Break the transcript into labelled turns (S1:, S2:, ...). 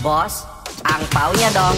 S1: Bos, angpaunya dong.